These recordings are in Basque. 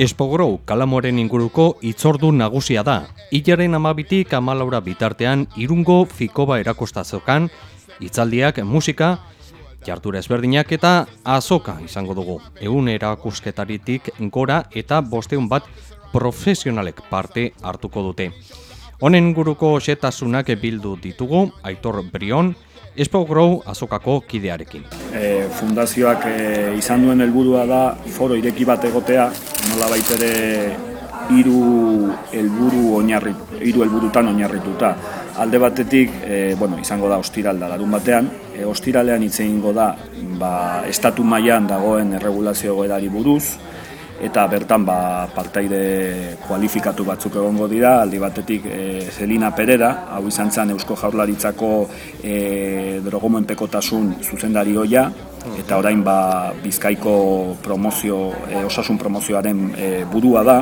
Espogrou kalamoren inguruko itzordu nagusia da. Ilaren amabitik amalaura bitartean irungo fikoba erakostazokan, itzaldiak musika, jartura ezberdinak eta azoka izango dugu. Egun erakusketaritik gora eta bosteun bat profesionalek parte hartuko dute. Honen inguruko xetasunak bildu ditugu, Aitor Brion, Espo Grow azokako kidearekin. E, fundazioak e, izan duen helburua da foro ireki bat egotea, nola baitere hiru helburu oinarri hiru helburutan oinarrituta. Alde batetik, e, bueno, izango da ostiralda larun batean, e, ostiralean hitze da ba, estatu mailan dagoen erregulazio goedari buruz, eta bertan ba, partaide kualifikatu batzuk egongo dira, aldi batetik e, Zelina Perera, hau izan zen Eusko Jaurlaritzako e, drogomenpekotasun zuzendari hoia, eta orain ba, bizkaiko promozio, e, osasun promozioaren e, burua da,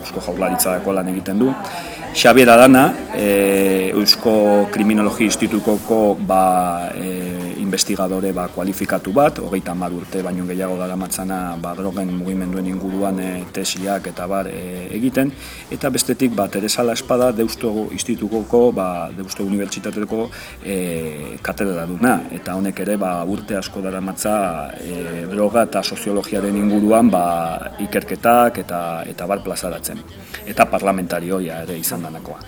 Eusko Jaurlaritzako lan egiten du. Xabier Adana, e, Eusko Kriminologi Institutukoko ba, e, investigadore ba, kualifikatu bat, hogeita mar urte baino gehiago dara matzana ba, drogen mugimenduen inguruan e, tesiak eta bar e, egiten, eta bestetik ba, Teresa La Espada Deusto Institutukoko, ba, Deusto Unibertsitateko e, katedra duna, eta honek ere ba, urte asko dara matza e, droga eta soziologiaren inguruan ba, ikerketak eta, eta bar plazaratzen, eta parlamentarioia ere izan danakoa.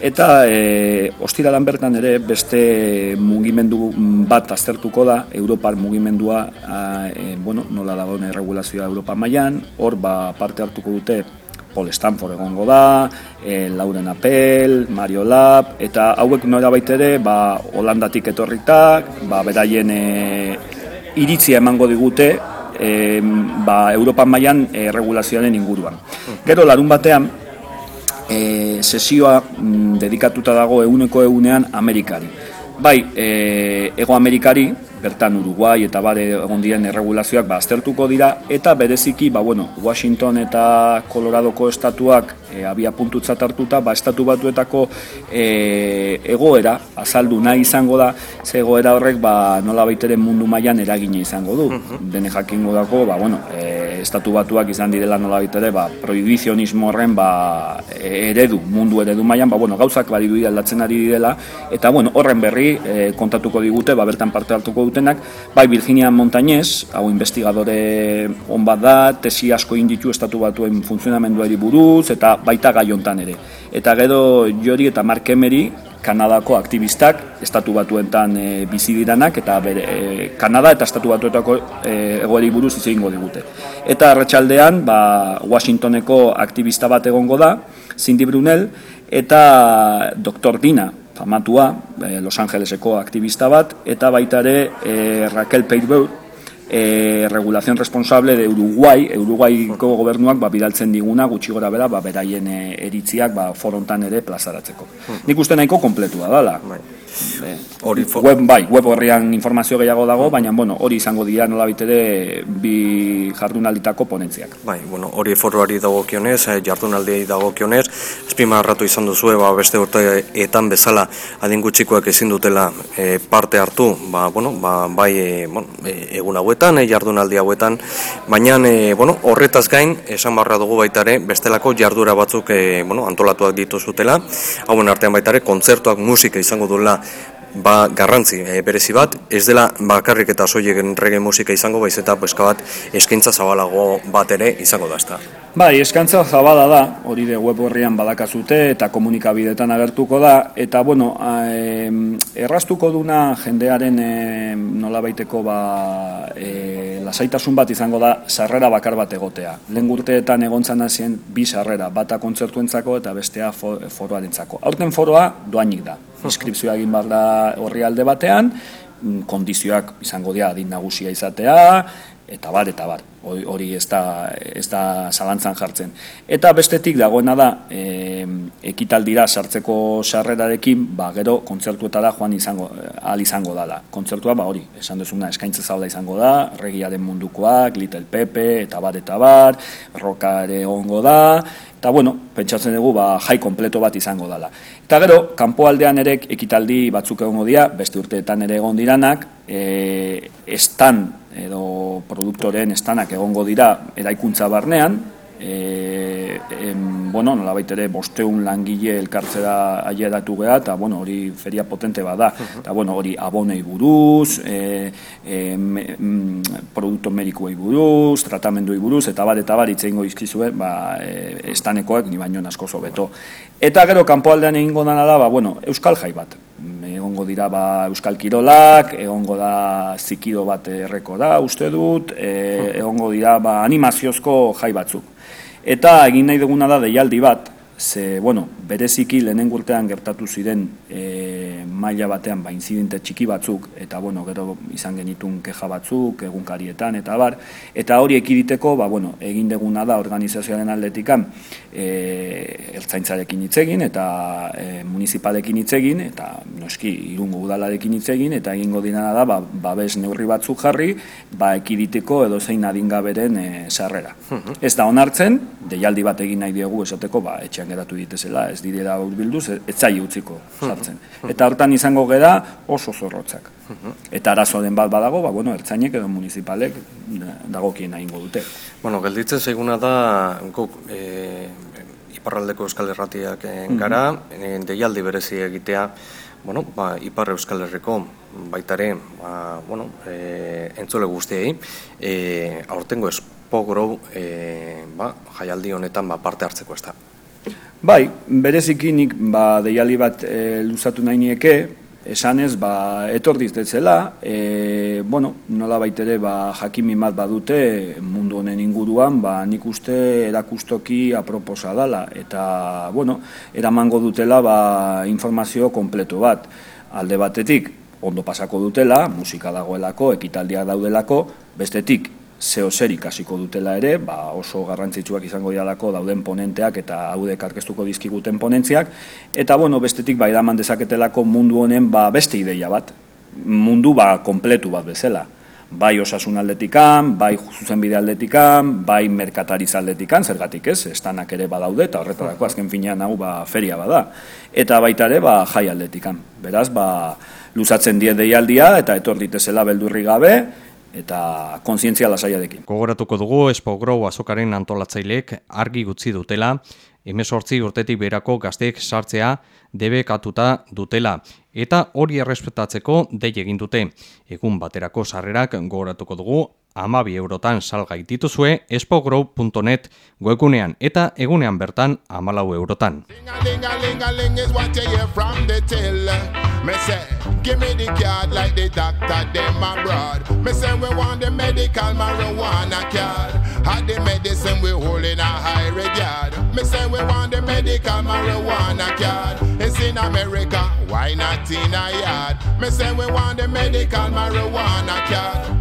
Eta e, ostiralan bertan ere beste mugimendu bat aztertuko da, Europar mugimendua, a, e, bueno, nola dagoen erregulazioa Europa mailan hor ba, parte hartuko dute Paul Stanford egongo da, e, Lauren Apel, Mario Lab, eta hauek nora baitere, ba, Holandatik etorritak, ba, beraien e, iritzia emango digute, e, ba, Europa mailan erregulazioaren inguruan. Gero, larun batean, e, sesioa mm, dedikatuta dago eguneko egunean Amerikari. Bai, e, Ego Amerikari, bertan Uruguai eta bare egon diren erregulazioak ba, aztertuko dira, eta bereziki, ba, bueno, Washington eta Coloradoko estatuak e, abia puntutzat hartuta, ba, estatu batuetako e, egoera, azaldu nahi izango da, ze egoera horrek ba, nola baiteren mundu mailan eragine izango du. Dene jakingo dako, ba, bueno, e, estatu batuak izan direla nola ere, ba, prohibizionismo horren ba, eredu, mundu eredu mailan, ba, bueno, gauzak badidu aldatzen ari direla, eta bueno, horren berri e, kontatuko digute, ba, bertan parte hartuko dutenak, bai Virginia Montañez, hau investigadore on bat da, tesi asko inditu estatu batuen funtzionamenduari buruz, eta baita gaiontan ere. Eta gero Jori eta Mark Emery, Kanadako aktivistak, estatu batuentan e, bizi diranak, eta bere, e, Kanada eta estatu batuetako e, egoeri buruz izan digute. Eta arratsaldean ba, Washingtoneko aktivista bat egongo da, Cindy Brunel, eta Dr. Dina, famatua, e, Los Angeleseko aktivista bat, eta baita ere e, Raquel Peirbeur, e, regulación responsable de Uruguay, Uruguaiko gobernuak ba, bidaltzen diguna gutxi gora bera, ba, beraien eritziak ba, forontan ere plazaratzeko. Hmm. Nik uste nahiko kompletua dala. Bai. Hori web bai, web horrian informazio gehiago dago, baina bueno, hori izango dira nola ere bi jardunalditako ponentziak. Bai, bueno, hori foroari dagokionez, eh, jardunaldiei dagokionez, esprimarratu izan duzu ba, beste urteetan bezala adin gutxikoak ezin dutela e, parte hartu, ba, bueno, ba, bai e, bueno, egun hauetan, e, jardunaldi hauetan, baina e, bueno, horretaz gain, esan barra dugu baitare, bestelako jardura batzuk e, bueno, antolatuak dituzutela, hauen artean baitare, kontzertuak musika izango duela ba, garrantzi e, berezi bat, ez dela bakarrik eta soiek rege musika izango, baiz eta peska bat eskaintza zabalago bat ere izango da, ezta. Bai, eskaintza zabala da, hori de web horrian badakazute eta komunikabidetan agertuko da, eta bueno, e, errastuko duna jendearen e, nola baiteko ba, e, lasaitasun bat izango da sarrera bakar bat egotea. Lehen gurteetan egontzan hasien bi sarrera, bata kontzertuentzako eta bestea foroarentzako. Aurten foroa doainik da, inskripzioa egin bar da horri alde batean, mm, kondizioak izango dira adin nagusia izatea, eta bar, eta bar, hori ez da, ez da zalantzan jartzen. Eta bestetik dagoena da, e, ekitaldira sartzeko sarrerarekin, ba, gero kontzertuetara joan izango, al izango dala. Kontzertua, ba, hori, esan duzuna, eskaintza zauda izango da, regiaren mundukoak, Little Pepe, eta bar, eta bar, roka ere ongo da, eta bueno, pentsatzen dugu ba, jai kompleto bat izango dela. Eta gero, kanpoaldean ere ekitaldi batzuk egongo dira, beste urteetan ere egon diranak, e, estan edo produktoren estanak egongo dira eraikuntza barnean, e, em, bueno, nola baitere bosteun langile elkartzera aiedatu geha, eta bueno, hori feria potente bada, eta bueno, hori abonei buruz, e, e, mm, produkto medikuei buruz, tratamendui buruz, eta bat, eta bat, itzeingo izkizue, ba, e, estanekoak, ni baino asko beto. Eta gero, kanpoaldean egingo dana da, ba, bueno, euskal jai bat, egongo dira ba euskal kirolak, egongo da zikido bat erreko da, uste dut, e, egongo dira ba animaziozko jai batzuk. Eta egin nahi duguna da deialdi bat, ze, bueno, bereziki lehenen urtean gertatu ziren e, maila batean ba, incidente txiki batzuk, eta bueno, gero izan genitun keja batzuk, egunkarietan, eta bar, eta hori ekiditeko, ba, bueno, egin deguna da organizazioaren aldetikan e, ertzaintzarekin hitz egin, eta e, municipalekin hitz egin, eta noski irungo udalarekin hitz egin, eta egingo dina da, ba, babes neurri batzuk jarri, ba, ekiditeko edo zein adingaberen e, sarrera. Ez da onartzen, deialdi bat egin nahi diegu esateko, ba, etxean geratu ditezela, ez direla urbilduz, ez zai utziko sartzen. Eta hortan izango gera oso zorrotzak. Eta arazo den bat badago, ba, bueno, ertzainek edo municipalek dagokien egingo dute. Bueno, gelditzen seguna da, guk, e, iparraldeko euskal erratiak gara, e, deialdi berezi egitea, bueno, ba, ipar euskal herriko baitare, ba, bueno, e, entzule guztiei, e, aurtengo espogro e, ba, jaialdi honetan ba, parte hartzeko ez da. Bai, bereziki nik ba, deiali bat e, luzatu nahi nieke, esanez, ba, etor diztetzela, e, bueno, nola baitere ba, jakimi bat badute mundu honen inguruan, ba, nik uste erakustoki aproposa dala, eta, bueno, eramango dutela ba, informazio kompleto bat. Alde batetik, ondo pasako dutela, musika dagoelako, ekitaldiak daudelako, bestetik, zeo zer ikasiko dutela ere, ba oso garrantzitsuak izango dialako dauden ponenteak eta haudek arkeztuko dizkiguten ponentziak, eta bueno, bestetik bai daman dezaketelako mundu honen ba beste ideia bat, mundu ba kompletu bat bezala. Bai osasun aldetikan, bai zuzenbide aldetikan, bai merkatariz aldetikan, zergatik ez, estanak ere badaude eta horretarako azken finean hau ba feria bada. Eta baita ere ba jai aldetikan. Beraz, ba luzatzen die deialdia eta etor ditezela beldurri gabe, eta kontzientzia lasaiarekin. Gogoratuko dugu Expo Grow azokaren antolatzaileek argi gutzi dutela, emezortzi urtetik berako gazteek sartzea debekatuta dutela. Eta hori errespetatzeko dei egin dute. Egun baterako sarrerak gogoratuko dugu amabi eurotan salgai dituzue espogrow.net webgunean eta egunean bertan amalau eurotan. Give me the card like the doctor them abroad. Me say we want the medical marijuana card. Had the medicine we hold in a high regard. Me say we want the medical marijuana card. It's in America, why not in a yard? Me say we want the medical marijuana card.